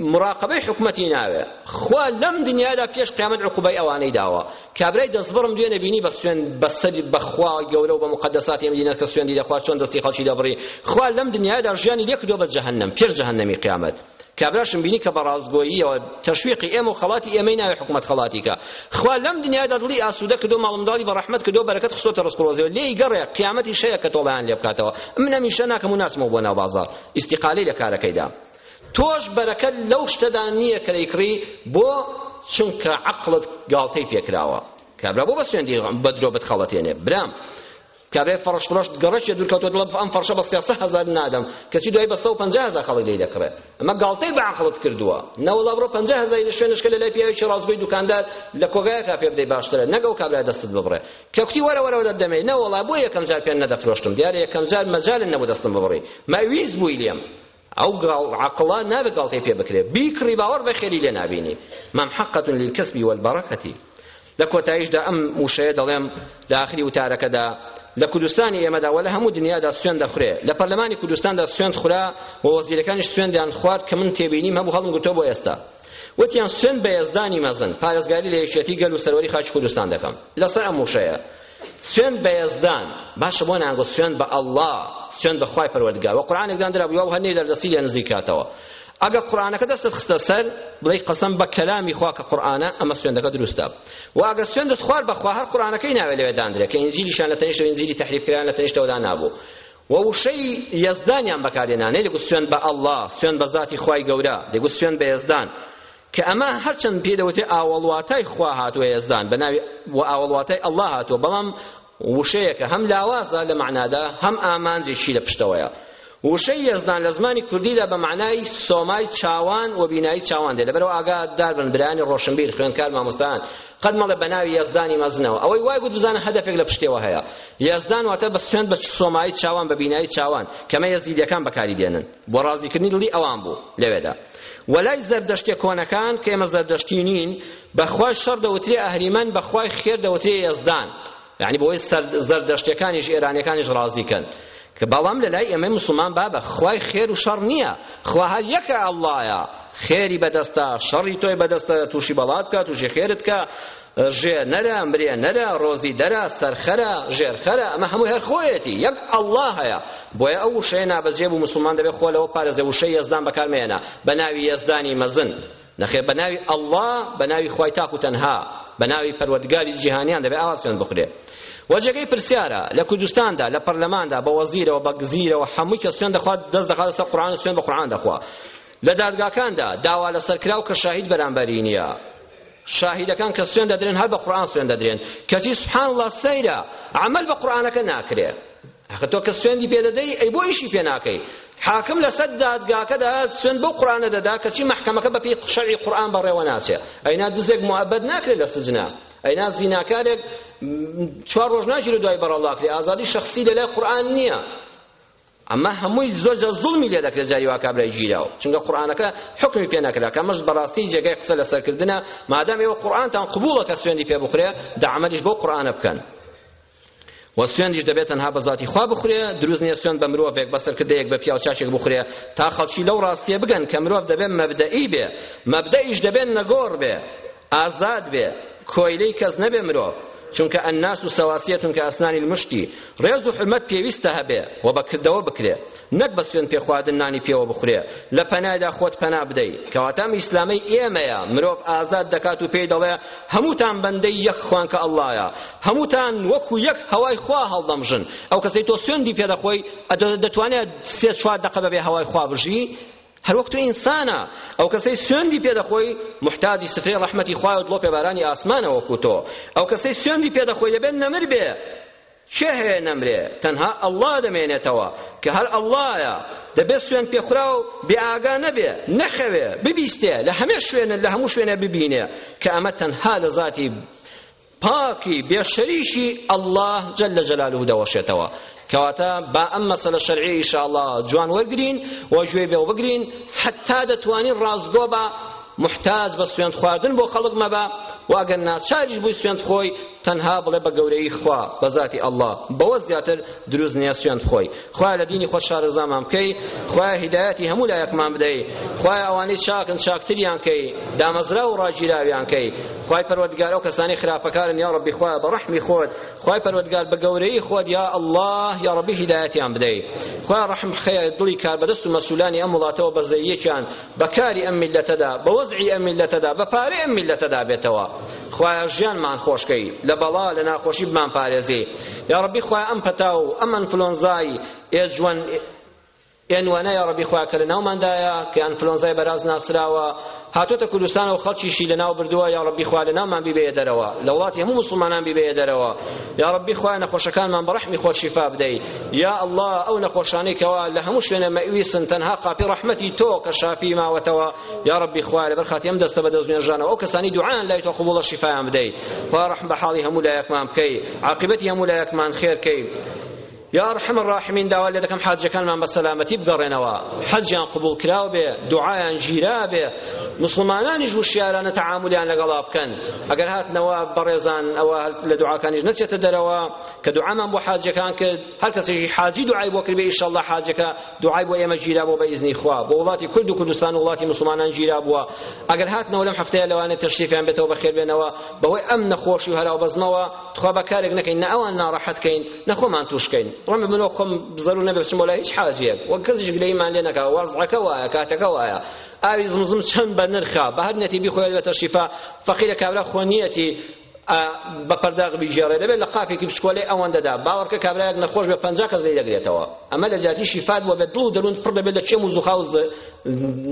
A: مراقبەی حکومەتی ناوێ خوا لەم دنیادا پێش قیامەت عقوبای ئەوانەی داوە کابرای دەستبڕم دوێنێ بینی بە سوێن بە سەری بەخوا گەورە و بە مقدساتی ئەم دینە کە سوێندی دەخوا چۆن دەستی خەڵکی دەبڕی خوا لەم دنیادا ژیانی لێکردووە بە جەهەنەم پێش جەهەنەمی قیامەت کابراشم بینی کە بەڕاستگۆییەوە تەشویقی ئێمە و خەڵاتی ئێمەی ناوێ حکومەت خەڵاتیکە خوا لەم دنیادا دڵی ئاسوودە کردو ماڵ منداڵی بە ڕەحمەت کردو بەرەکەت خستۆتە ڕزق و ڕۆزیەوە لێی گەڕێ قیامەتی شەیە کە تۆڵەیان لێ بکاتەوە من هەمیشە ناکەم و ناچمەوە بۆ ناو بازاڕ ئیستیقالەی لە کارەکەیدا تۆش بەرەکەت لەو شتەدا نییە کە دەیکڕی بۆ چونکە عەقڵت گاڵتەی پێکراوە کابرا بۆ بە سوێندی بەدرۆ بتخەڵەتێنێ برام کابرای فەڕش فرۆشت گەڕەکێ دوور کەوتووە دەڵێ ئەم فەڕشە بە سێ سەد هەزار نادەم کەچی دوای بە سەد و پەنجا هەزار خەڵک لێی دەکڕێ ئەمە گاڵتەی بە عەقڵت کردووە نەوەڵا بڕۆ پەنجا هەزاری لە شوێنشکە لە لای پیاوێکی ڕاستگۆی دوکاندار لە کۆگایەکا پێ بدەی باشترە نەک ئەو کابرای دەستت ببڕێ کە کوتی وەرە وەرەوە دەدەمێ نەوەڵا بۆ یەکەم جار پێ نەدەفرۆشتم دیارە یەکەم جار مەجالت نەبوو دەستم ببڕی مەویز بووی لێم ئەو گاڵ عەقڵە نابێ گاڵتەی پێ بکرێ بیکڕی باوەڕ بە خێری لێ نابینی ممحقە للکسب والبرکەتی لە کۆتاییشدا ئەم وشەیە دەڵێم لە ئاخری وتارەکەدا لە کوردستانی ئێمەدا و لە هەموو دنیادا سوێن دەخورێ لە پەرلەمانی کوردستاندا سوێن خورا و وەزیرەکانیش سوێندیان خوارد کە من تێبینیم هەبوو هەڵم گوتۆ بۆ ئێستا وتیان سوێن بە یەزدانی مەزن پارێزگاری لە یەکێتی گەل و سەروەری خاکی کوردستان دەکەم لەسەر ئەم وشەیە سوێند بە یەزدان، باشە بۆ نایان گوت سوێند بە اللە، سوێند بە خوای پەروەردگار، وە قورئانێک دان درابوو یاو هەر نەیلێر دەستی لێ نزیک کاتەوە، ئەگەر قورئانەکە دەستت خستە سەر بڵێی قەسەم بە کەلامی خوا کە قورئانە ئەمە سوێندەکە دروستە، وە ئەگەر سوێندت خوارد بە خوا هەر قورئانەکەی ناوێ لەوێ داندرێ کە ئینجیلیشان لە تەنیشتەوە ئینجیلی تەحریف کراویان لە تەنیشتەوەدا نابوو و وشەی یەزدانیان بەکارێنا نەیلێ گوت سوێند بە اللە سوێند بە زاتی خوای گەورە دەیگوت سوێند بە یەزدان کە ئەمە هەرچەند پێی دەوترێت ئاوەڵواتای خوا هاتووە یەزدان بە ناوی و ئاوەڵواتای ئەڵڵا هاتووە بەڵام وشەیەکە هەم لاوازە لە مەعنادا هەم ئامانجێکی لە پشتەوەیە وشەی یەزدان لە زمانی کوردیدا بە معنای سۆمای چاوان و بینایی چاوان دێ لەبەرەوە ئاگادار بن برایانی ڕۆشنبیر خوێندکار مامۆستایان قەت مەڵێ بە ناوی یەزدانی مەزنەوە ئەوەی وای گوت بزانە هەدەفێک لە پشتێوە هەیە یەزدان واتە بە سوێند بە سۆمایی چاوان بە بینایی چاوان کەمە یەزیدەکان بەکاری دێنن بۆ ڕازیکردنی دڵی ئەوان بوو لەوێدا و لای زەردەشتە کۆنەکان کە ئێمە زەردەشتی نین بەخوای شەڕ دەوترێ ئەهریمەن بەخوای خێر دەوترێ یەزدان یعنی بۆی زەردەشتەکانیش ئێرانەکانیش ڕازی کەن کە بەڵام لە لای ئێمەی مسلمان بابە خوای خێر و شەڕ نییە خوا هەر یەکە ئەڵڵایە خێری بەدەستە شەڕی تۆی بەدەستە تووشی بەڵات بکە تووشی خێرت کە ژێنەرە، مرێنەرە، ڕۆزیدەرە، سەرخەرە، ژێرخەرە، ئەمە هەمووی هەر خۆیەتی، یەک اللە هەیە، بۆیە ئەو وشەیە نابەجێ بوو، موسڵمان دەبێ خۆ لەوە پارێزێ وشەی یەزدان بەکار مەهێنە بە ناوی یەزدانی مەزن، نەخێر بە ناوی اللە، بە ناوی خوای تاک و تەنها، بە ناوی پەروەردگاری جیهانیان دەبێ ئاوا سوێند بخورێ. و جێگەی پرسیارە لە کوردستاندا لە پەرلەماندا بە وەزیرەوە بە گزیرەوە هەمووی کە سوێن دەخوات دەست دەخاتە سەر قورئان و سوێن بە قورئان دەخوا لە دادگاکاندا داوا لەسەر کراو کە شاهید بەرامبەری نییە شاهیدەکان کە سوێن دەدرێن هەر بە قورئان سوێن دەدرێن کەچی سبحان الله سەیرە عمل بە قورئانەکە ناکرێ ئەخە تۆ کە سوێندی پێ دەدەی ئەی بۆ ئیشی پێ ناکەی حاکم لەسەر دادگاکەدا سوێن بەو قورئانە دەدا کەچی مەحکەمەکە بە پێی شەرعی قورئان بەڕێوە ناچێ ئەینا دزێک موعەبەد ناکرێت لە سجنا ئەینا زیناکارێک چوار ڕۆژ ناگیرێت دوای بەڕەڵڵاکرێ ئازادی شەخسی لەلای قورئان نییە ئەمە هەمووی زۆجە زوڵمی لێ دەکرێت جاری وا کابرای گیراو چونکە قورئانەکە حکمی پێ نەکرا کە مەش بەڕاستی جێگای قسە لەسەر کردنە مادام ئێوە قورئانتان قبوڵە کە سوێندی پێ بخورێ دە عەمەلیش بۆ قورئانە بکەن و سوێندیش دەبێت تەنها بە ذاتی خوا بخورێ دروست نییە سوێند بە مرۆڤێک بە سەرکردەیەک بە پیاو چاچێک بخورێ تا خەڵکی لەو ڕاستیە بگەن کە مرۆڤ دەبێت مەبدەئی بێ مەبدەئیش دەبێت نەگۆڕ بێ ئازاد بێ کۆیلەی کەس نەبێ مرۆڤ چونکە الناس سواسیەتون کە ئەسنانی المشتی ڕێز و حرمەت پێویستە هەبێ و بە کردەوە بکرێ نەک بە سوێن پێ خواردن نانی پێوە بخورێ لە پەنایدا خۆت پەنا بدەی کەواتە ئەم ئیسلامەی ئێمەیە مرۆڤ ئازاد دەکات و پێی دەڵێ هەمووتان بەندەی یەک خوان کە ئەڵڵایە هەمووتان وەکو یەک هەوای خوا هەڵدەمژن ئەو کەسەی تۆ سوێندی پێ دەخۆی دەتوانێت سێ چوار دەقە بەبێ هەوای خوا بژی هەر وەک تۆ ئینسانە ئەو کەسەی سوێندی پێ دەخۆی محتاجی سفرەی ڕەحمەتی خوایە و دڵۆ پێبارانی ئاسمانە وەکو تۆ ئەو کەسەی سوێندی پێ دەخۆی دەبێت نەمر بێ چێ هەیە نەمرێ تەنها ئەڵڵا دەمێنێتەوە کە هەر ئەڵڵایە دەبێت سوێن پێخورا و بێئاگا نەبێ نەخەوێ ببیستێ لە هەمێ شوێنە لە هەموو شوێنە ببینێ کە ئەمە تەنها لە ذاتی پاکی بێ شەریکی اللە جل جلاله دەوەشێتەوە کەواتە با ئەم مەسەلە شەرعی ئیشاءاللە جوان وەرگرین و گوێ بێ وبگرین حتا دەتوانی ڕاستگۆ بە محتاج بە سوێند خواردن بۆ خەڵک مەبە واگەر ناچاریش بووی سوێند خۆی تەنها بڵێ بە گەورەی خوا بە ذاتی ئەڵڵا بەوە زیاتر دروست نییە سوێند خۆی خوایە لە دینی خۆت شارەزامان بکەی خوایە هیدایەتی هەموو لایەکمان بدەی خوایە ئەوانەی چاکن چاکتریان کەی دامەزراو و ڕاگیراویان کەی خوای پەروەردگار ئەو کەسانی خراپەکارن یا ڕەبی خوایە بە ڕەحمی خۆت خوای پەروەردگار بە گەورەی خۆت یا الله یا ڕەبی هیدایەتیان بدەی خوای ڕەحم خەیە دڵی کاربەدەست و مەسولانی ئەم وڵاتەوە بە زەییەکیان بە کاری ئەم میلەتەدا بە وەزعی ئەم میلەتەدا بە پارەی ئەم میلەتەدا بێتەوە خوایە ژیانمان خۆشکەی لە بەڵا لە ناخۆشی بمان پارێزی یاڕەبی خوایە ئەم پەتا و ئەم ئەنفلۆنزای ئێج وەن ئێن وەنە یاڕەبی خوایە کە لە ناوماندایە کە ئەنفلۆنزای بەراز ناسراوە هاتۆتە کوردستانەوە خەڵکیشی لەناو بردووە یا ڕبی خوا لەناومان بیبەیە دەرەوە لە وڵاتی هەموو مسلمانان بیبەیە دەرەوە یا ڕبی خوا نەخۆشەکانمان بە ڕەحمی خۆت شیفا بدەی یا الله ئەو نەخۆشانەی کەوا لە هەموو شوێنە مەئویسن تەنها قاپی ڕەحمەتی تۆ کە شافی ماوەتەوە یا ڕبی خوا لەبەر خاتی ئەم دەستە بە دەست نوێژانەوە ئەو کەسانی دوعایان لای تۆ قبوڵە شیفایان بدەی خوا ڕەحم بە حاڵی هەموو لایەکمان بکەی عاقبەتی هەموو لایەکمان خێر کەی یا ارحم الراحمین داوا لێ دەکەم حاجەکانمان بە سەلامەتی بگەڕێنەوە حەجیان قبول کراو بێ دوعایان گیرا بێ مسلمانانیش وشیارانە تعاملیان لەگەڵا بکەن ئەگەر هاتنەوە بەڕێزان ئەوە لە دوعاکانیش نەچێتە دەرەوە کە دوعامان بۆ حاجەکان کرد هەر کەسێکی حاجی دوعای بۆ کرد بێ ئیشەڵڵا حاجەکە دوعای بۆ ئێمە گیرابووە بە ئیزنی خوا بۆ وڵاتی کورد و کوردستان و وڵاتی موسڵمانان گیرابووە ئەگەر هاتنەوە لەم هەفتەیە لەوانێت تەشریفیان بێتەوە بەخێر بێنەوە بەوەی ئەم نەخۆشی و هەراو بەزمەوە تخوا بە کارێک نەکەین نە ئەوان ناڕەحەت کەین نە خۆمان توش کەین ڕەمە منەوە خۆم زەرو نەبێ بچم وەلا هیچ حاجیەک وەک کەسیش گلەیمان لێ نەکا وەزعەکە وایە کاتەکە وایە ئاوی زمزم چەند بە نرخە بە هەر نەتی بیخۆێت بە تەشریفە فەقیرە کابرا خۆ نیەتی بە پەرداغ بیگێڕێ دەبێت لە قاپێکی بچکۆلەی ئەوەندەدا باوەڕکە کابرایەک نەخۆش بە پەنجا کەس لێی دەگرێتەوە ئەمە لە جیاتی شیفات بووە بە دڵ و دەروونت پڕ دەبێت لە کێم و زوخا و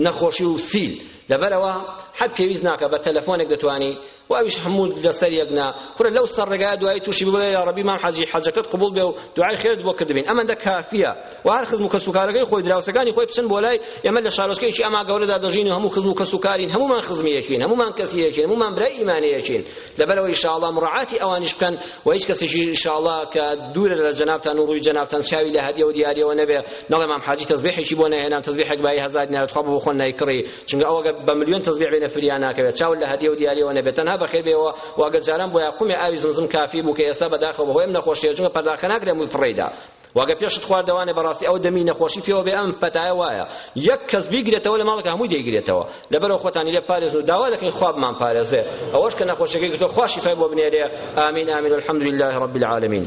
A: نەخۆشی و سیل لەبەرەوە حەد پێویست ناکە بە تەلەفۆنێک دەتوانی و ئەویش هەموو لەسەر یەک نا کورە لەو سەر ڕێگایە دوایی تووشی ببێ یا ڕەبی مام حەجی حەجەکەت قبوڵ بێ و دوعای خێرت بۆ کردبین ئەمەندە کافیە و هەر خزم و کەسوکارەکەی خۆی دراوسێکانی خۆی بچن بۆ لای ئێمە لە شارۆچکەیەکی ئەما گەورەدا دەژین و هەموو خزم و کەسوکارین هەموومان خزمی یەکین هەموومان کەسی یەکین هەموومان برای ئیمانی یەکین لەبەرەوە ئیشاڵڵا مڕاعاتی ئەوانیش بکەن و هیچ کەسێکی ئیشاڵڵا کە دوورە لە جەنابتان و ڕووی جەنابتان چاوی لە هەدیە و دیاریەوە نەبێ نەڵێ مام حاجی تەزبیحێکی بۆ نەهێنان تەزبیحێک بایی هەزار دینار تخوا بۆ خۆن نایکڕی چونکە ئەوەگە بە ملیۆن تەزبیح بێنە فریان ناکەوێت چاو لە هەدیە و دیاریەوە نەبێت تەنها بەخێر بێەوە واگە جاران بۆ یاقومی ئاوی زمزم کافی بوو کە ئێستا بەداخەوە بەهۆی ئەم نەخۆشیە چونکە پەرداخە ناکرێ مووی فڕێدا واگە پێشت خواردەوانێ بەڕاستی ئەو دەمی نەخۆشی پێوە بێ ئەم پەتایە وایە یەک کەس بیگرێتەوە لە ماڵەکە هەمووی دەیگرێتەوە لەبەرەوە خۆتانی لێ پارێزن و داوا دەکەین خوا بمان پارێزێ ئەوەش کە نەخۆشیەکەی گرتووە خوا شیفای بۆ بنێرێ ئامین ئامین الحمد لله رب العالمین